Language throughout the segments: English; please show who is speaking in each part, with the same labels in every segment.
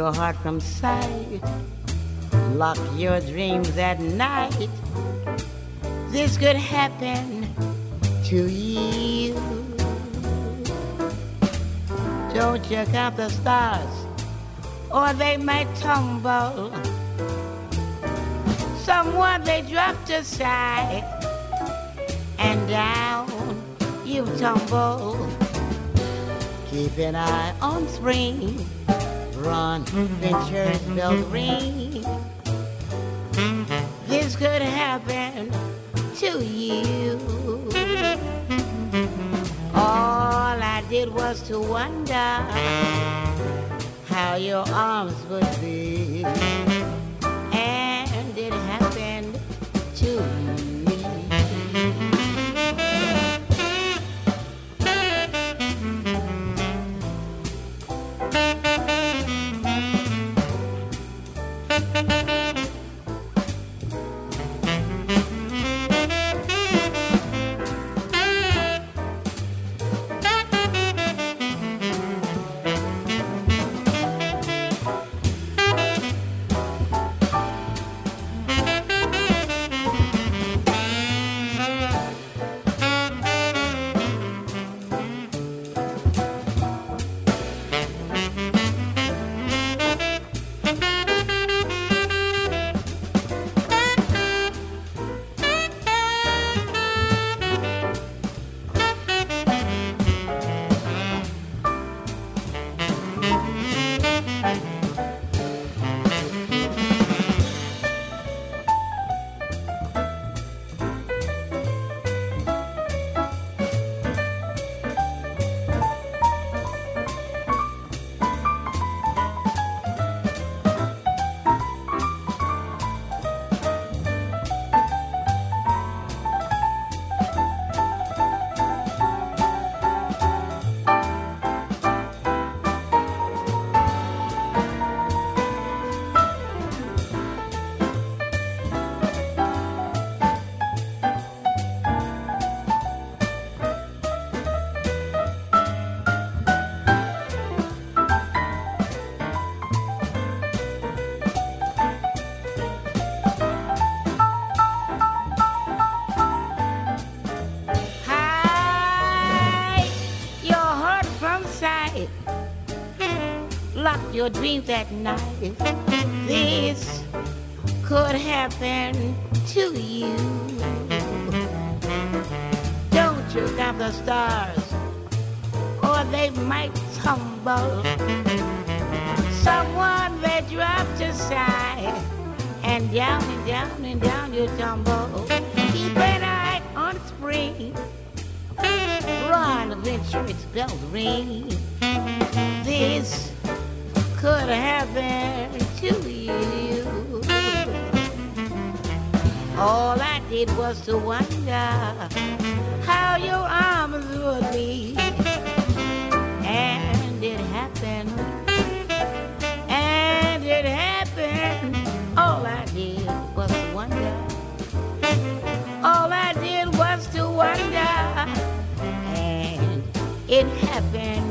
Speaker 1: your heart from sight. Lock your dreams at night. This could happen to you. Don't you count the stars, or they might tumble. Someone they dropped aside, and down you tumble. Keep an eye on spring, run, Venture's bell ring. This could happen to you. All I did was to wonder how your arms would be. And it happened to me. Your dreams at night. This could happen to you. Don't you count the stars, or they might tumble. Someone they dropped aside, and down and down and down you tumble. Keep an eye on spring. Run, venture, its bells ring. All I did was to wonder how your arms would be. And it happened. And it happened. All I did was to wonder. All I did was to wonder. And it happened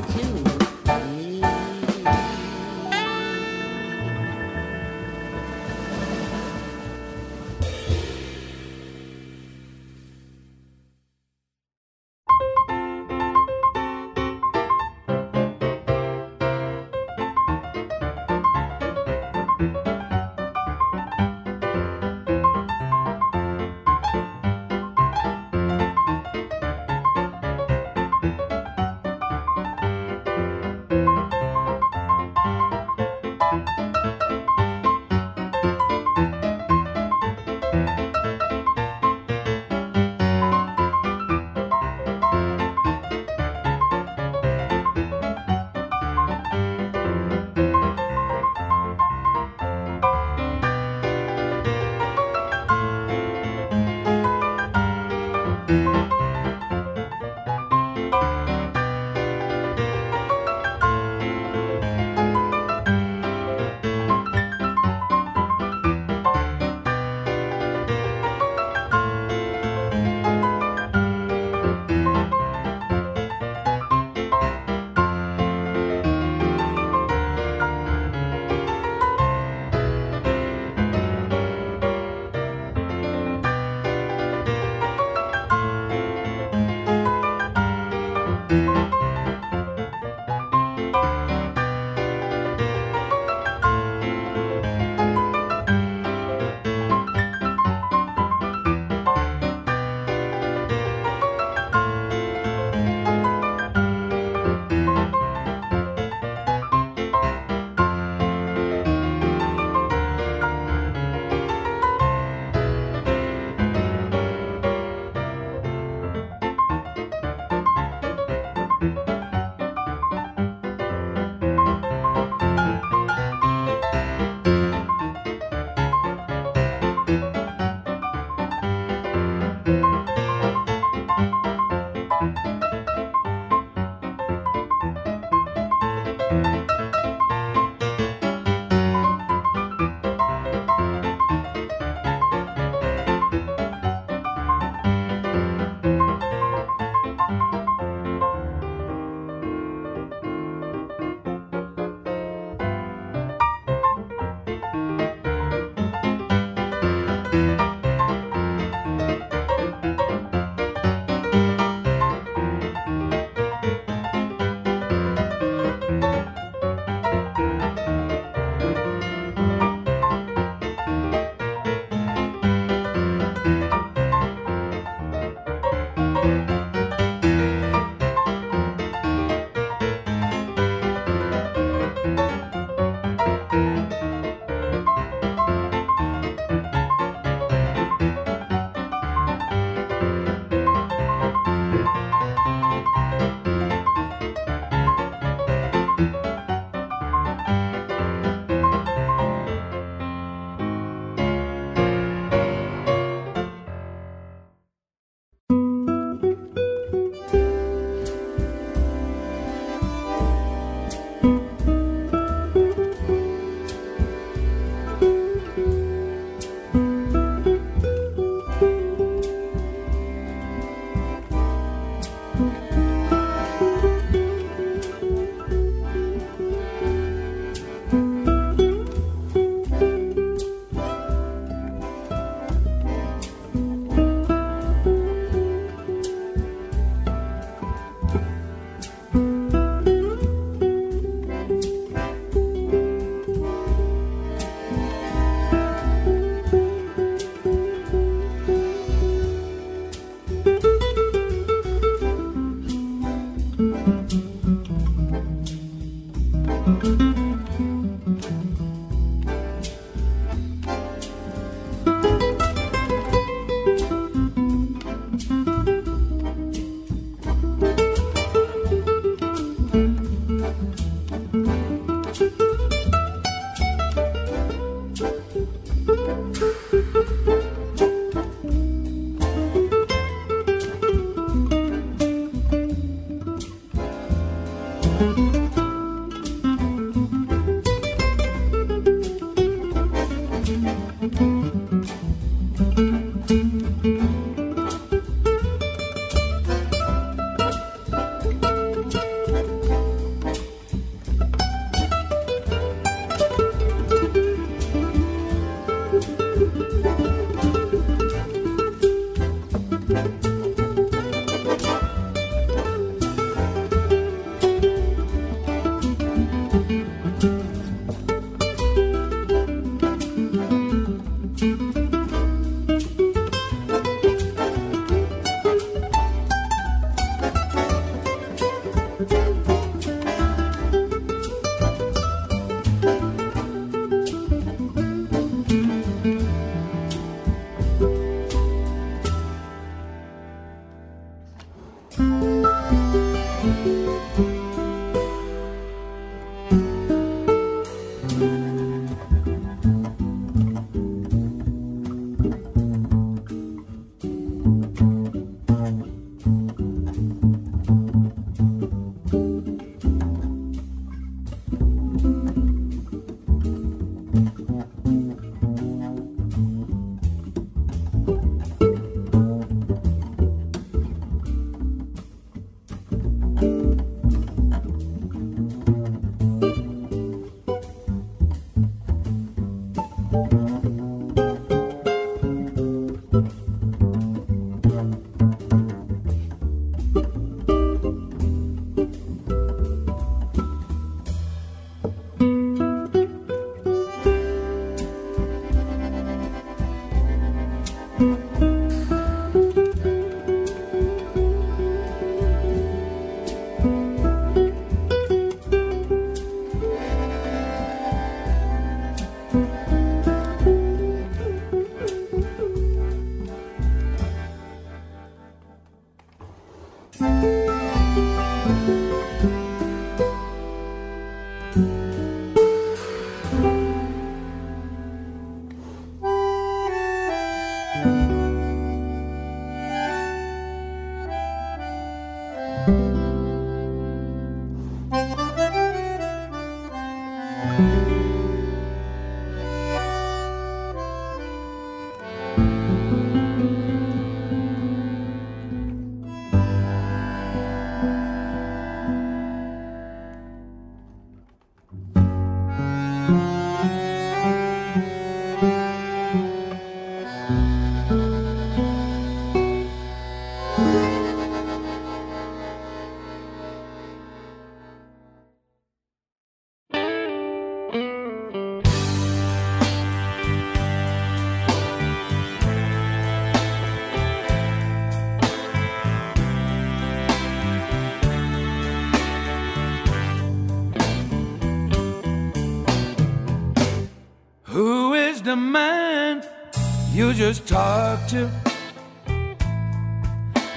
Speaker 2: just talked to?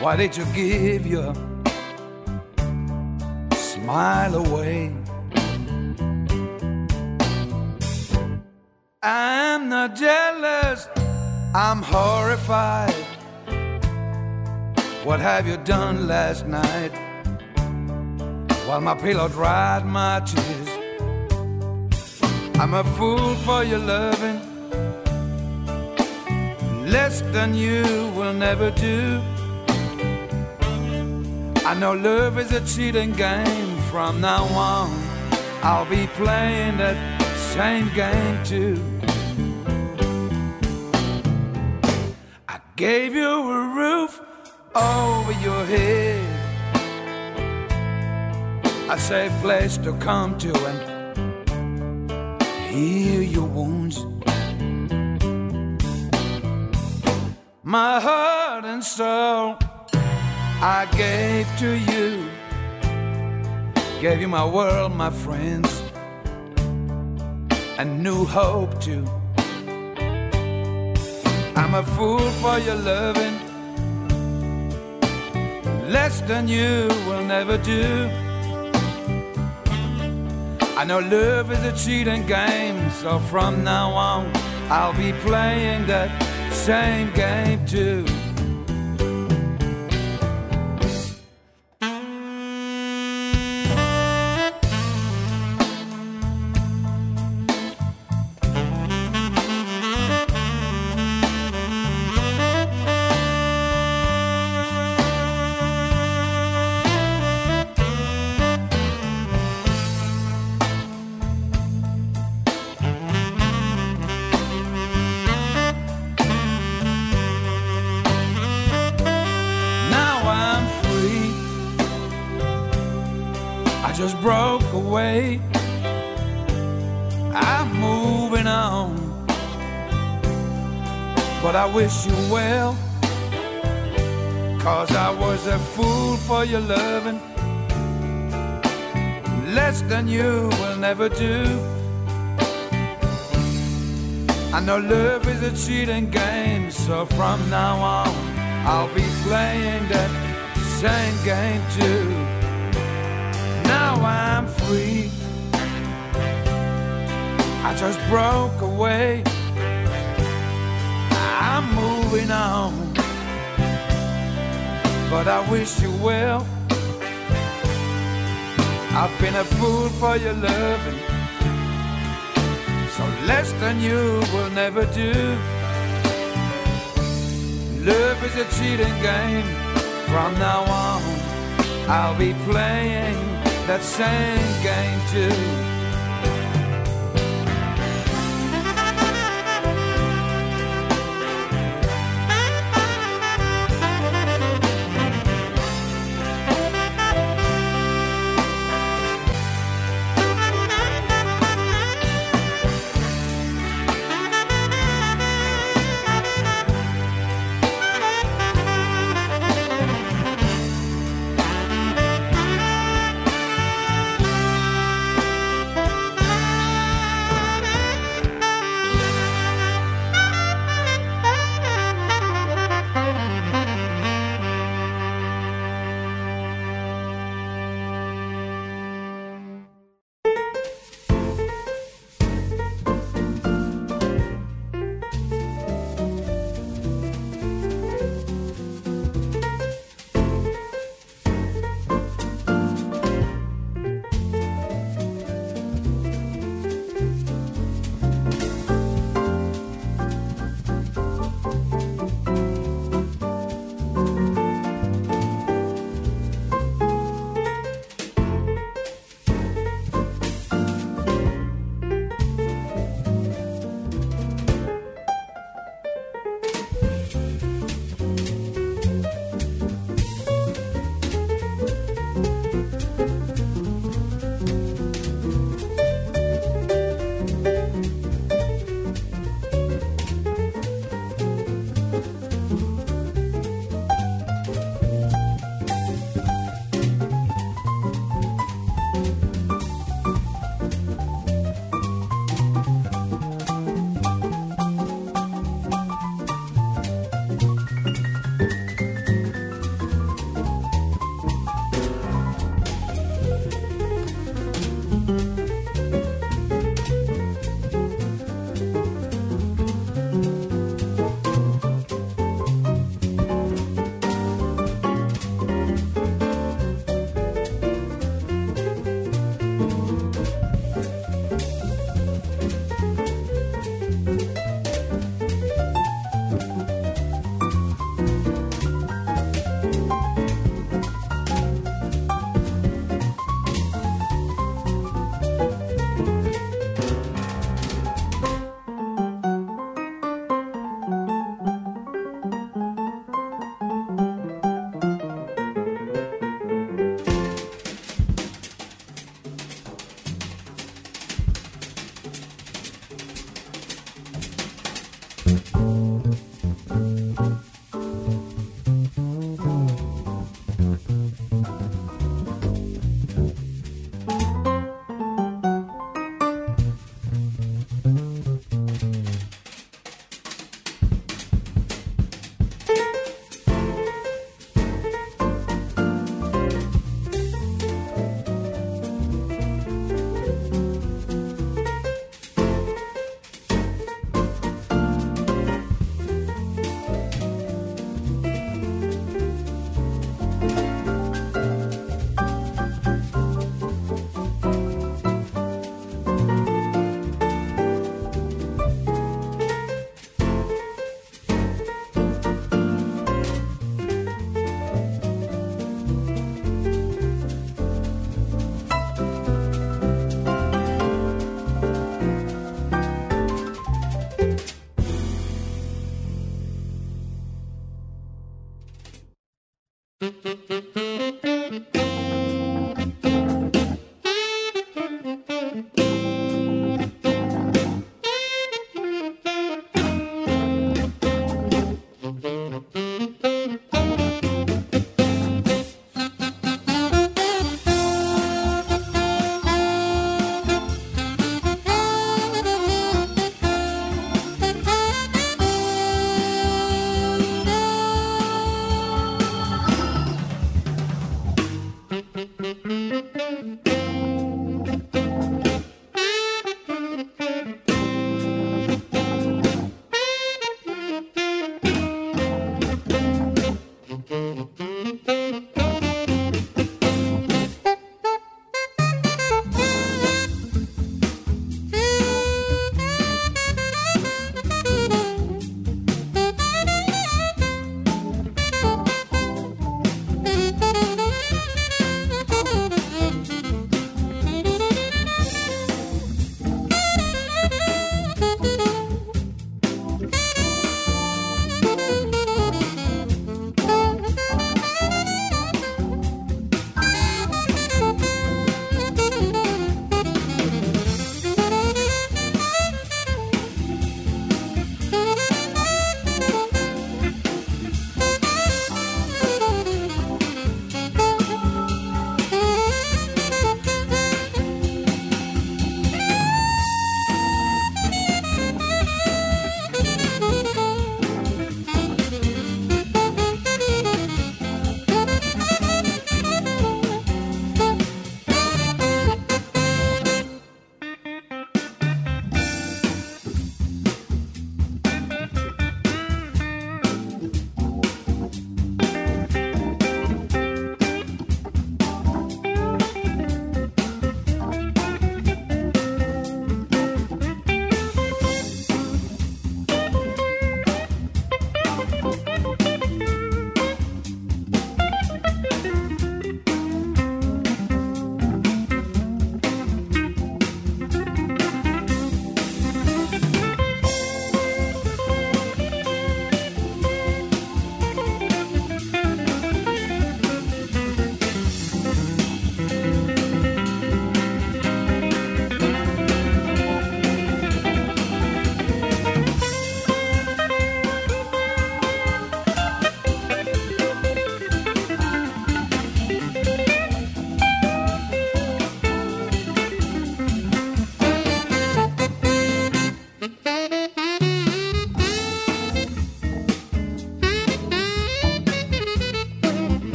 Speaker 2: Why did you give your smile away? I'm not jealous, I'm horrified. What have you done last night? While my pillow dried my tears, I'm a fool for your loving. Less than you will never do. I know love is a cheating game from now on. I'll be playing that same game too. I gave you a roof over your head, a safe place to come to and heal your wounds. My heart and soul I gave to you. Gave you my world, my friends, and new hope too. I'm a fool for your loving. Less than you will never do. I know love is a cheating game, so from now on, I'll be playing that same game too. I just broke away. I'm moving on. But I wish you well. Cause I was a fool for your loving. Less than you will never do. I know love is a cheating game, so from now on, I'll be playing that same game too. Now I'm free. I just broke away. I'm moving on. But I wish you well. I've been a fool for your loving. So less than you will never do. Love is a cheating game. From now on, I'll be playing that same game too.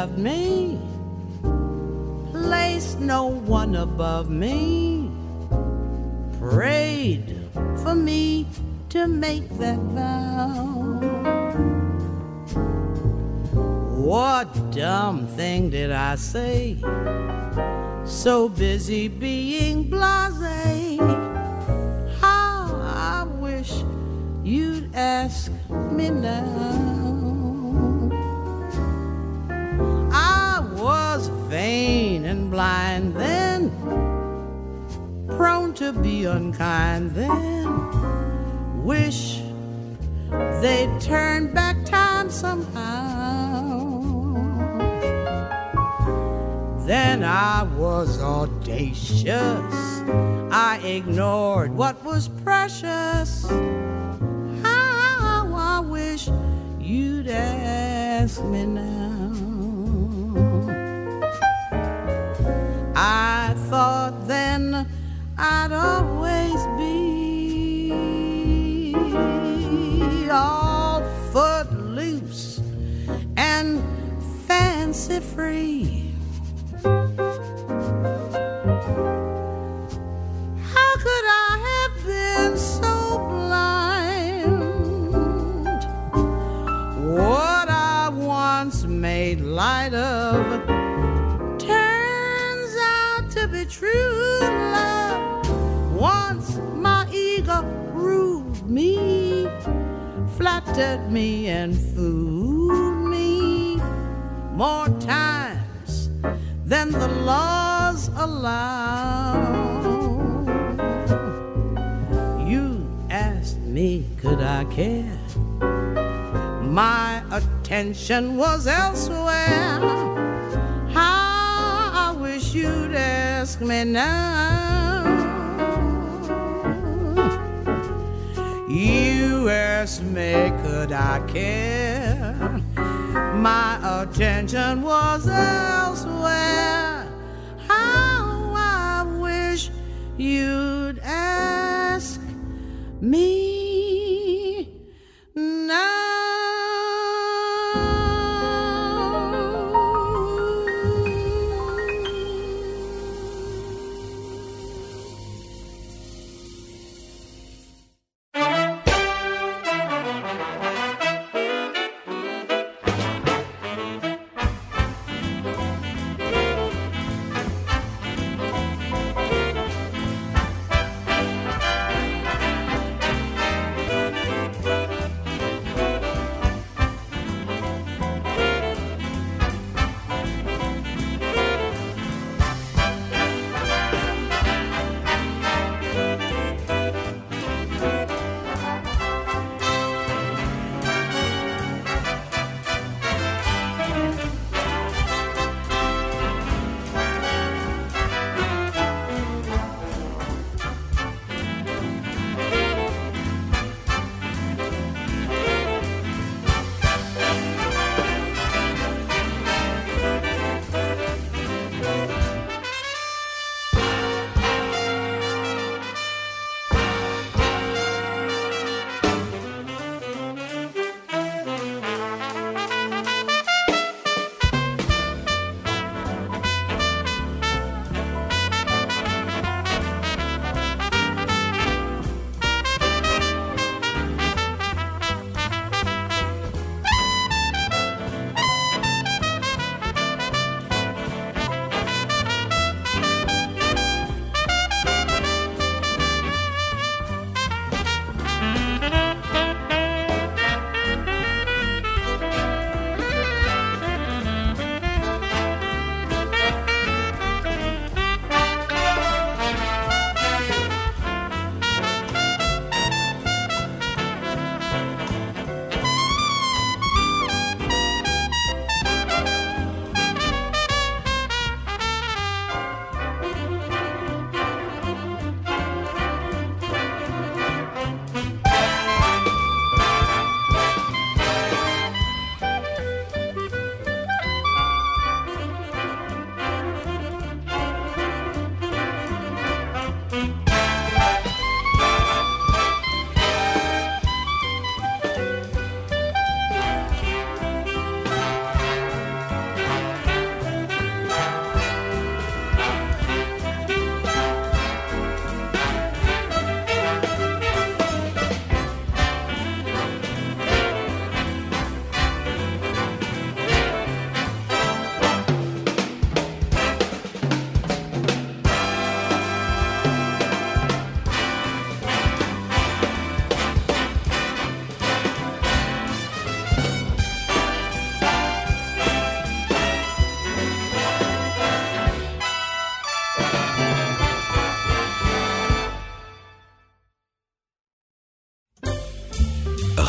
Speaker 3: Loved me, placed no one above me, prayed for me to make that vow. What dumb thing did I say? So busy being blase. How ah, I wish you'd ask me now. Vain and blind then, prone to be unkind then, wish they'd turn back time somehow. Then I was audacious, I ignored what was precious. How I wish you'd ask me now. I thought then I'd always be all footloose and fancy free. How could I have been so blind? What I once made light of true love. Once my ego ruled me, flattered me, and fooled me more times than the laws allow. You asked me, could I care? My attention was elsewhere. How I wish you'd ask me now. You asked me, could I care? My attention was elsewhere. How I wish you'd ask me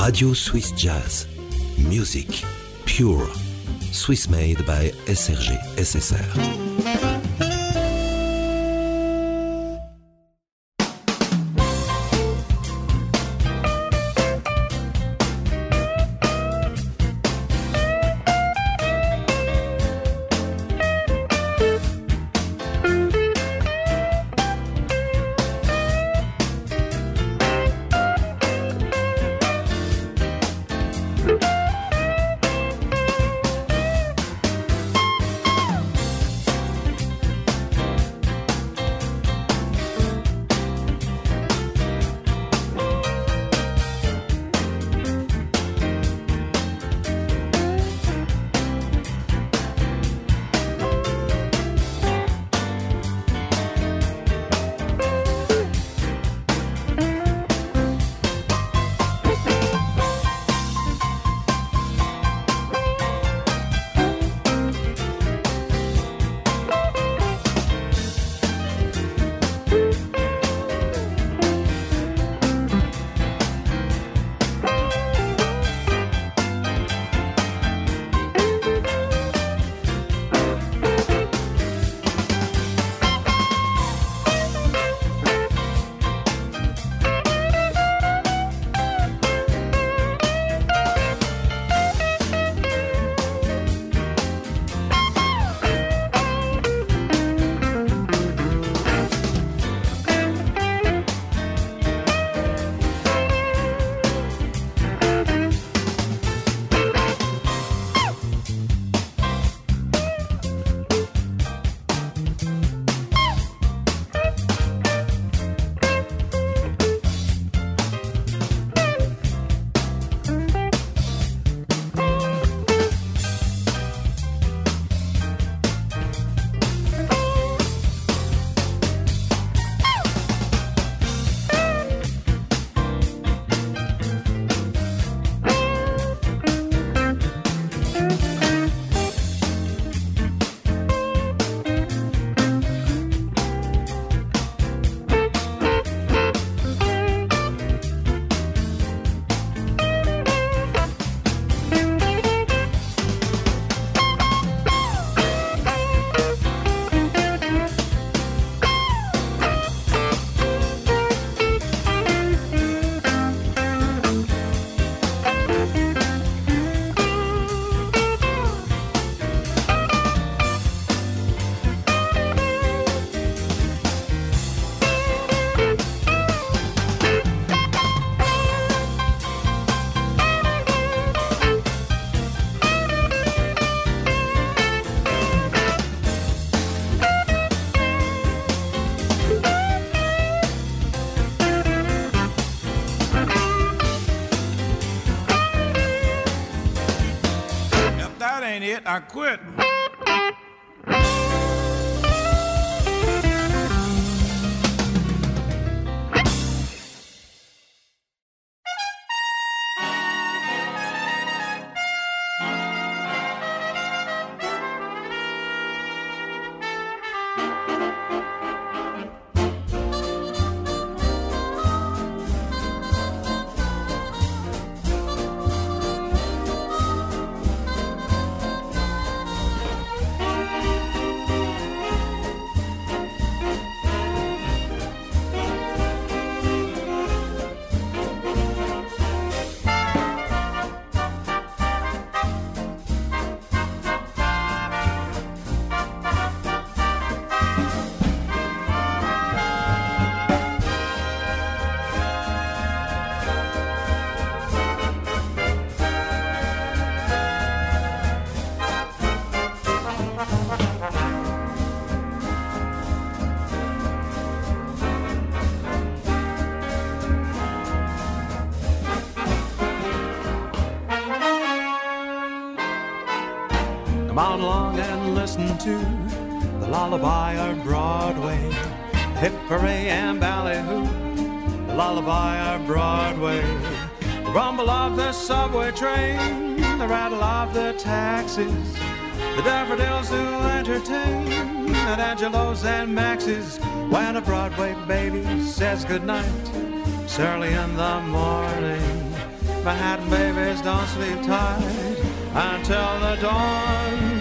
Speaker 4: Radio Swiss Jazz. Music. Pure. Swiss made by SRG SSR.
Speaker 2: I quit.
Speaker 5: Lullaby of Broadway. Hip hooray and ballyhoo, the lullaby of Broadway. The rumble of the subway train, the rattle of the taxis, the daffodils who entertain, and Angelos and Maxes. When a Broadway baby says goodnight, it's early in the morning. Manhattan babies don't sleep tight until the dawn.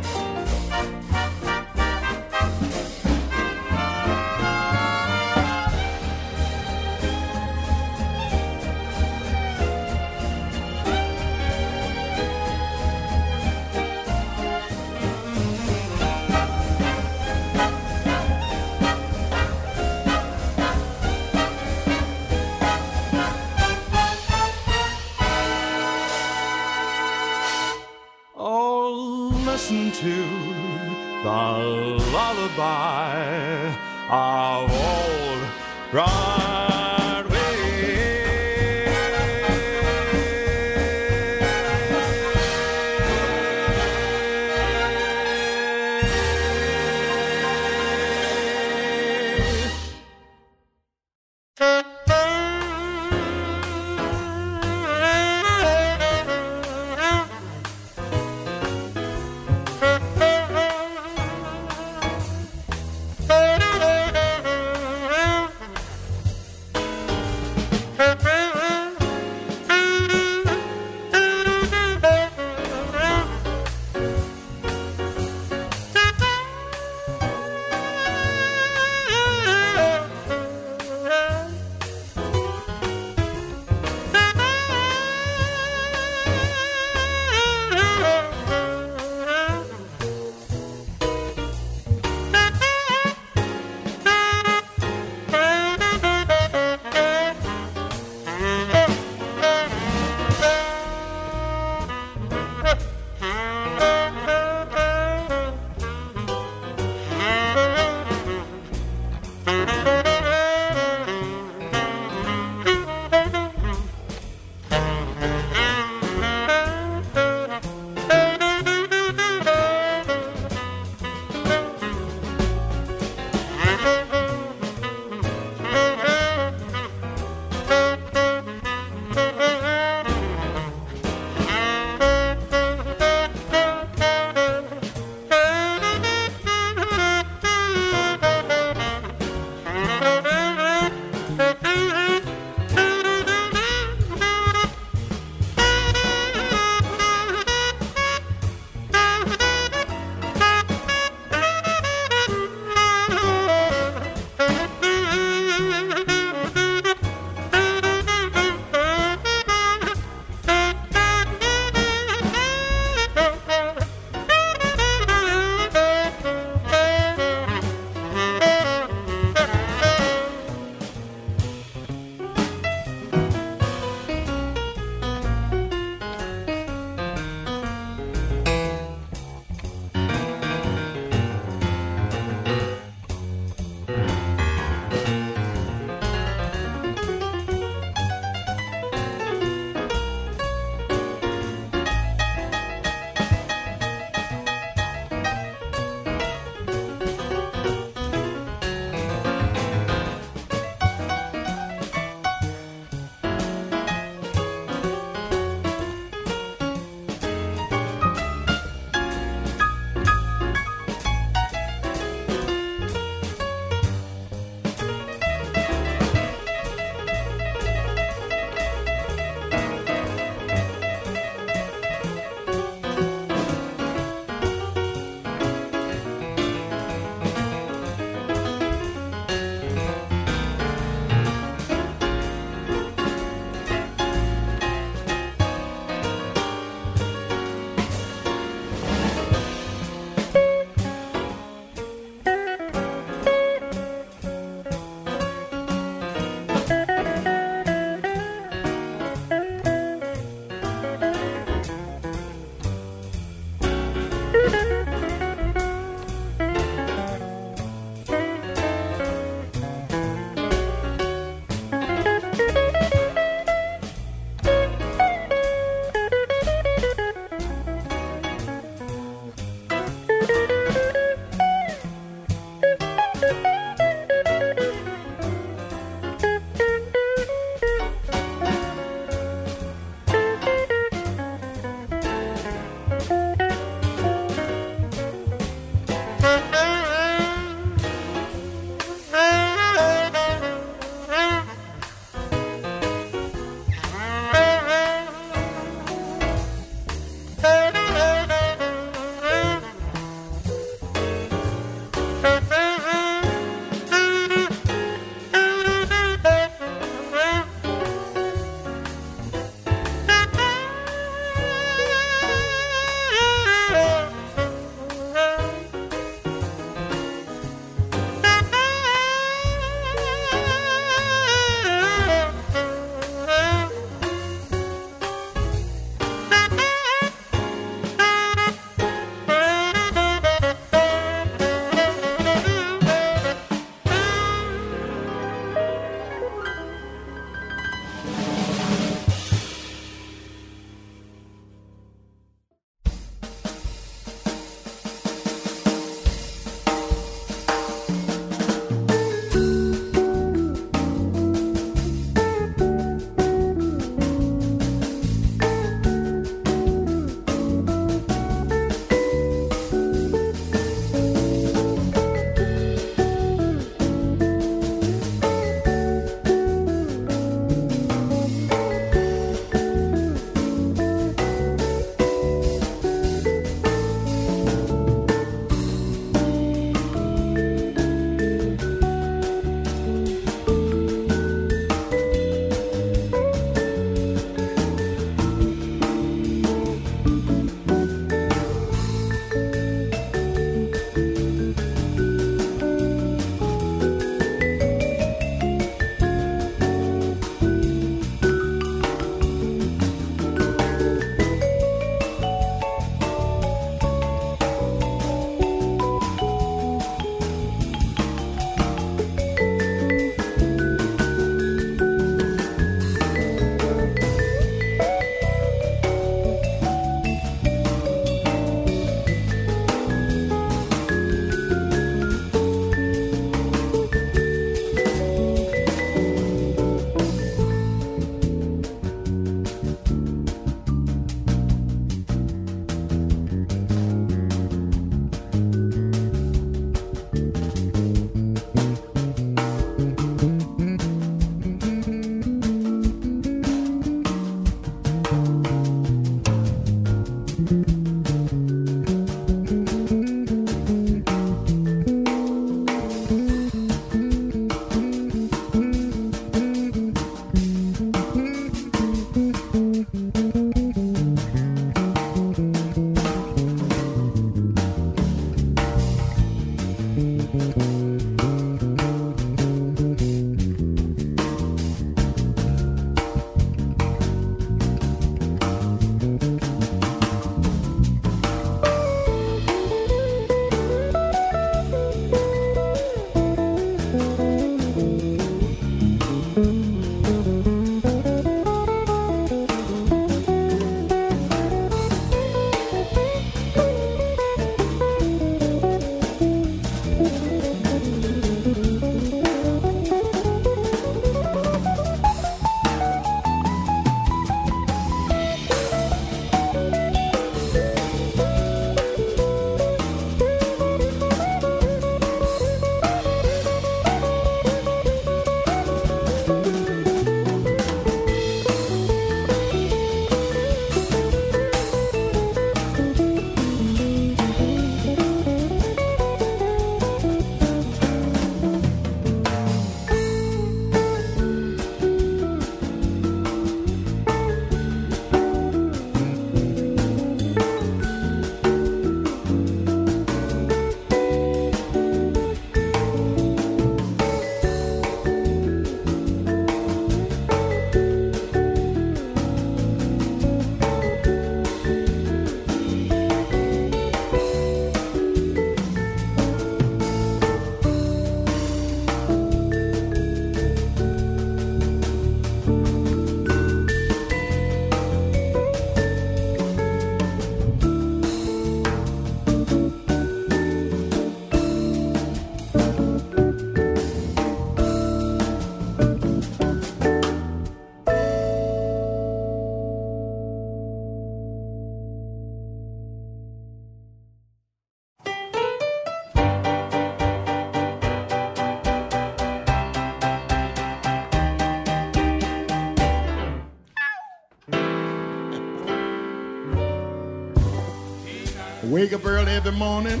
Speaker 6: Wake up early every morning,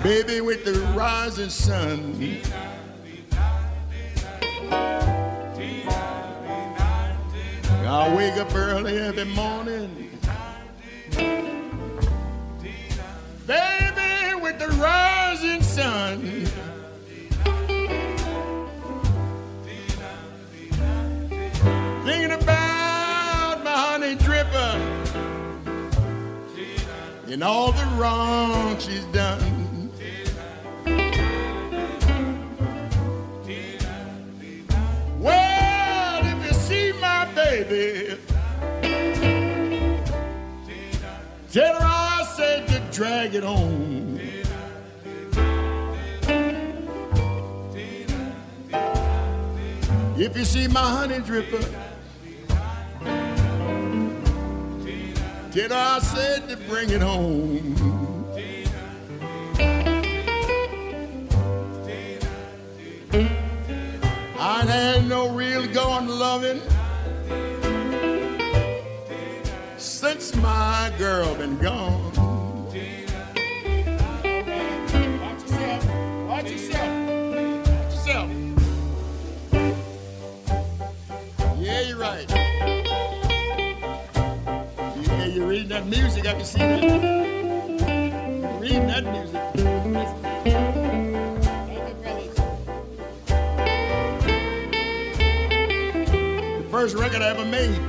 Speaker 6: baby, with the rising sun. I wake up early every morning, baby, with the rising sun. And all the wrong she's done. Well, if you see my baby, tell her I said to drag it on. If you see my honey dripper, her I said to bring it home. I had no real going loving since my girl been gone. That music. I can see that. Reading that music. The first record I ever made.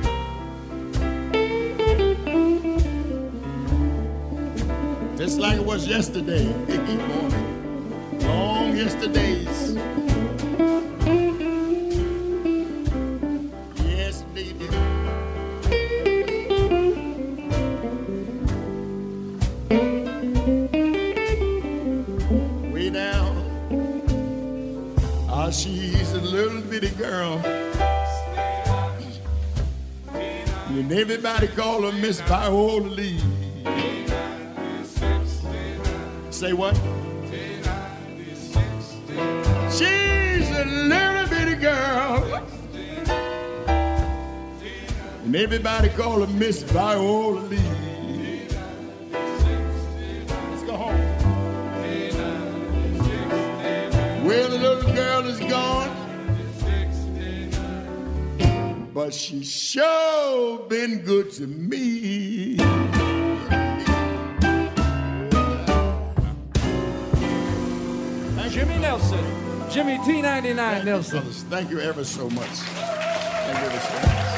Speaker 6: Just like it was yesterday. Long yesterdays. She's a little bitty girl. And everybody call her Miss Viola Lee. Say what? She's a little bitty girl. And everybody call her Miss Viola Lee. Let's go home. Well, gone. But she sure been good to me.
Speaker 7: Jimmy Nelson. Jimmy T99 Nelson.
Speaker 6: Brothers, thank you ever so much. Thank you ever so much.